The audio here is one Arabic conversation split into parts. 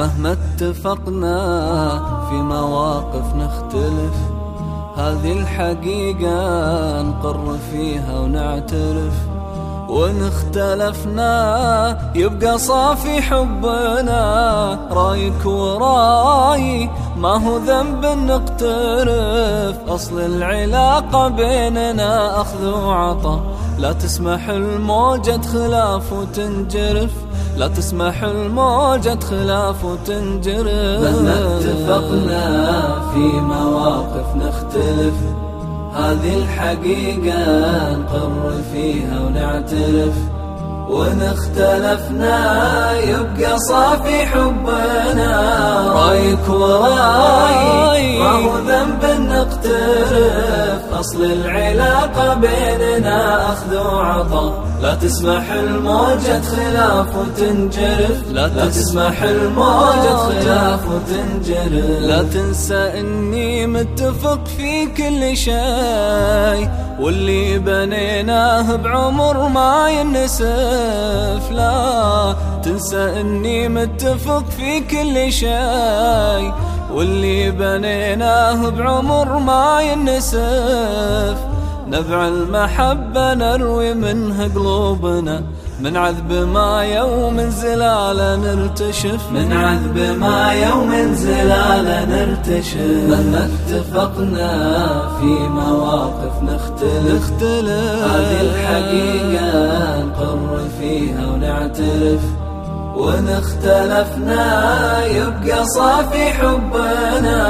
مهما اتفقنا في مواقف نختلف. هذه الحقيقة نقر فيها ونعترف. وإن اختلفنا يبقى صافي حبنا. رأيك ورأي ما هو ذنب نقترف. أصل العلاقة بيننا أخذ وعطى لا تسمح الموجة خلاف وتنجرف. لا تسمح الموجة خلاف وتنجرف مهما اتفقنا في مواقف نختلف. هذه الحقيقة نقر فيها ونعترف. وإن اختلفنا يا صافي حبنا رأيك وراي ما هو ذنب نقترف. أصل العلاقة بيننا أخذ وعطاء لا تسمح الموجة خلاف وتنجرف. لا تسمح الموجة خلاف وتنجرف. لا تنسى إني متفق في كل شيء. واللي بنيناه بعمر ما ينسف. لا تنسى إني اني متفق في كل شيء واللي بنيناه بعمر ما ينسف. نبع المحبة نروي منها قلوبنا من عذب ما يوم زلالة نرتشف. من عذب ما يوم زلالة نرتشف. مهما اتفقنا في مواقف نختلف. نختلف. هذه الحقيقة نقر فيها ونعترف. وإن اختلفنا يبقى صافي حبنا.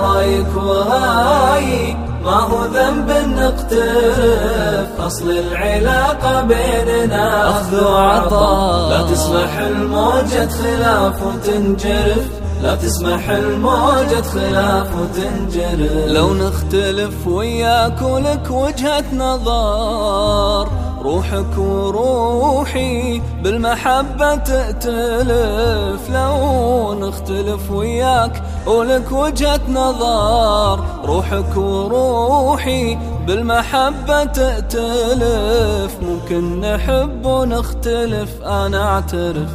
رأيك وراي ما هو ذنب نقترف. أصل العلاقة بيننا. أخذ وعطاء. لا تسمح الموجة خلاف وتنجرف. لا تسمح الموجة خلاف وتنجرف. لو نختلف وياك ولك وجهة نظر روحك وروحي بالمحبة تأتلف لو نختلف وياك ولك وجهة نظر. روحك وروحي بالمحبة تأتلف. ممكن نحب ونختلف أنا أعترف.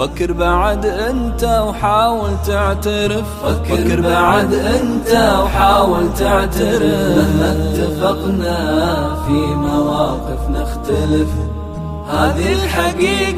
فكر بعد أنت وحاول تعترف. فكر بعد أنت وحاول تعترف. اتفقنا في مواقف نختلف. هذه الحقيقة